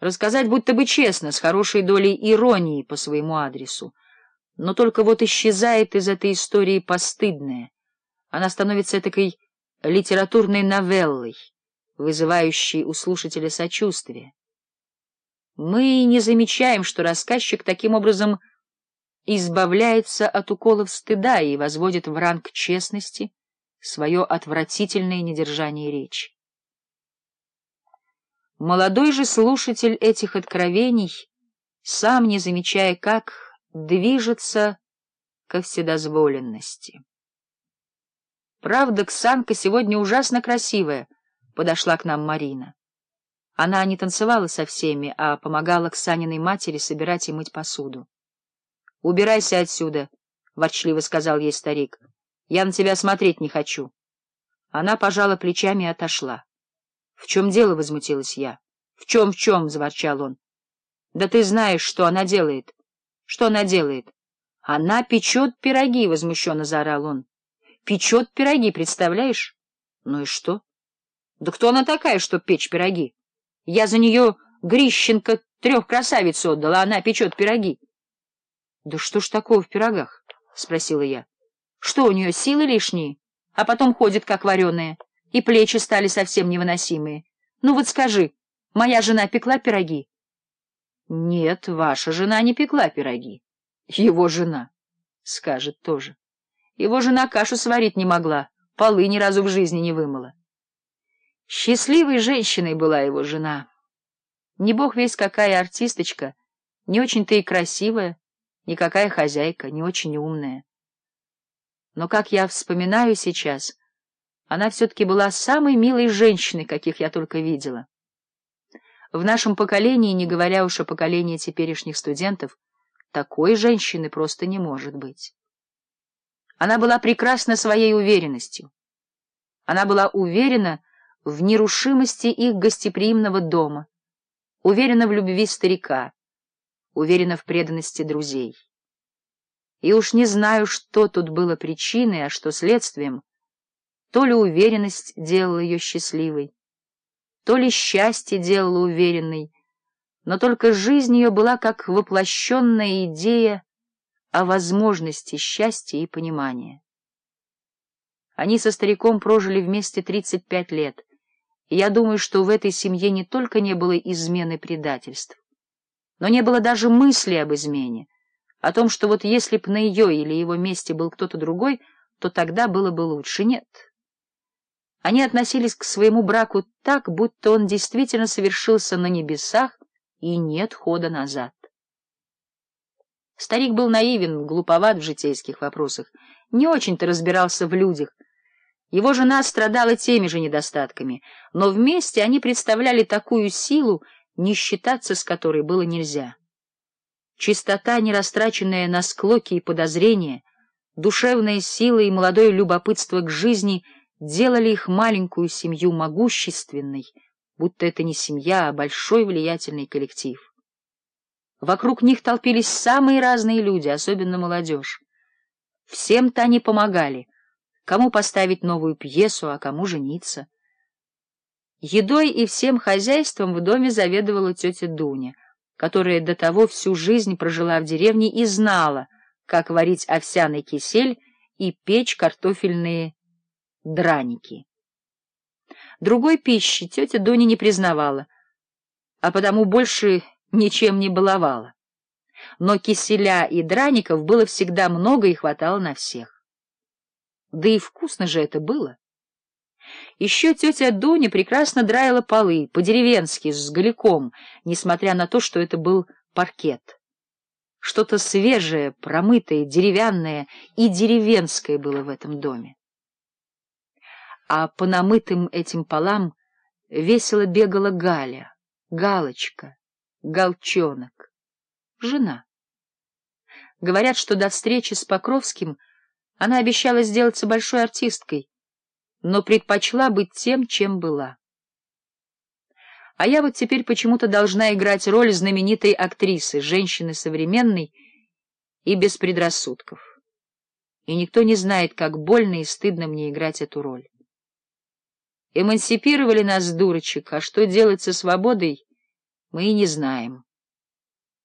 Рассказать будто бы честно, с хорошей долей иронии по своему адресу. Но только вот исчезает из этой истории постыдное, Она становится такой литературной новеллой, вызывающей у слушателя сочувствие. Мы не замечаем, что рассказчик таким образом избавляется от уколов стыда и возводит в ранг честности свое отвратительное недержание речи. Молодой же слушатель этих откровений, сам не замечая как, движется ко вседозволенности. «Правда, Ксанка сегодня ужасно красивая», — подошла к нам Марина. Она не танцевала со всеми, а помогала Ксаниной матери собирать и мыть посуду. «Убирайся отсюда», — ворчливо сказал ей старик. «Я на тебя смотреть не хочу». Она пожала плечами и отошла. — В чем дело? — возмутилась я. — В чем, в чем? — заворчал он. — Да ты знаешь, что она делает. — Что она делает? — Она печет пироги, — возмущенно заорал он. — Печет пироги, представляешь? — Ну и что? — Да кто она такая, что печь пироги? Я за нее Грищенко трех красавиц отдала, а она печет пироги. — Да что ж такого в пирогах? — спросила я. — Что, у нее силы лишние? А потом ходит, как вареная и плечи стали совсем невыносимые. Ну вот скажи, моя жена пекла пироги? — Нет, ваша жена не пекла пироги. Его жена, — скажет тоже. Его жена кашу сварить не могла, полы ни разу в жизни не вымыла. Счастливой женщиной была его жена. Не бог весь какая артисточка, не очень-то и красивая, никакая хозяйка, не очень умная. Но как я вспоминаю сейчас... Она все-таки была самой милой женщиной, каких я только видела. В нашем поколении, не говоря уж о поколении теперешних студентов, такой женщины просто не может быть. Она была прекрасна своей уверенностью. Она была уверена в нерушимости их гостеприимного дома, уверена в любви старика, уверена в преданности друзей. И уж не знаю, что тут было причиной, а что следствием, то ли уверенность делала ее счастливой, то ли счастье делало уверенной, но только жизнь ее была как воплощенная идея о возможности счастья и понимания. Они со стариком прожили вместе 35 лет, и я думаю, что в этой семье не только не было измены предательств, но не было даже мысли об измене, о том, что вот если б на ее или его месте был кто-то другой, то тогда было бы лучше. Нет. Они относились к своему браку так, будто он действительно совершился на небесах и нет хода назад. Старик был наивен, глуповат в житейских вопросах, не очень-то разбирался в людях. Его жена страдала теми же недостатками, но вместе они представляли такую силу, не считаться с которой было нельзя. Чистота, не растраченная на склоки и подозрения, душевная сила и молодое любопытство к жизни — делали их маленькую семью могущественной, будто это не семья, а большой влиятельный коллектив. Вокруг них толпились самые разные люди, особенно молодежь. Всем-то они помогали, кому поставить новую пьесу, а кому жениться. Едой и всем хозяйством в доме заведовала тетя Дуня, которая до того всю жизнь прожила в деревне и знала, как варить овсяный кисель и печь картофельные драники. Другой пищи тетя Дуня не признавала, а потому больше ничем не баловала. Но киселя и драников было всегда много и хватало на всех. Да и вкусно же это было. Еще тетя Дуня прекрасно драила полы, по-деревенски, с голиком, несмотря на то, что это был паркет. Что-то свежее, промытое, деревянное и деревенское было в этом доме а по намытым этим полам весело бегала Галя, Галочка, Галчонок, жена. Говорят, что до встречи с Покровским она обещала сделаться большой артисткой, но предпочла быть тем, чем была. А я вот теперь почему-то должна играть роль знаменитой актрисы, женщины современной и без предрассудков. И никто не знает, как больно и стыдно мне играть эту роль. Эмансипировали нас, дурочек, а что делать со свободой, мы и не знаем.